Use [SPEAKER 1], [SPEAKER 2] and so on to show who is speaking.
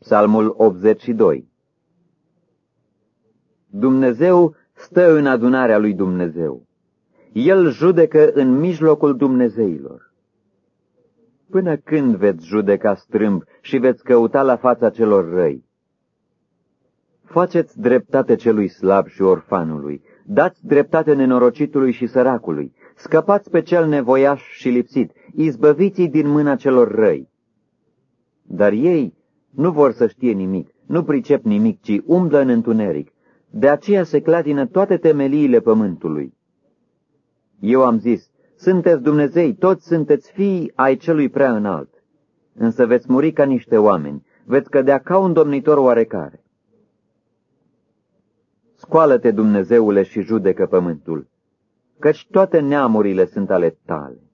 [SPEAKER 1] Psalmul 82 Dumnezeu stă în adunarea lui Dumnezeu. El judecă în mijlocul Dumnezeilor. Până când veți judeca strâmb și veți căuta la fața celor răi? Faceți dreptate celui slab și orfanului, dați dreptate nenorocitului și săracului, scăpați pe cel nevoiaș și lipsit, izbăviți din mâna celor răi. Dar ei nu vor să știe nimic, nu pricep nimic, ci umblă în întuneric. De aceea se clatină toate temeliile pământului. Eu am zis, sunteți Dumnezei, toți sunteți fii ai celui prea înalt. Însă veți muri ca niște oameni, veți cădea ca un domnitor oarecare. Scoală-te, Dumnezeule, și judecă pământul, căci toate neamurile sunt ale tale.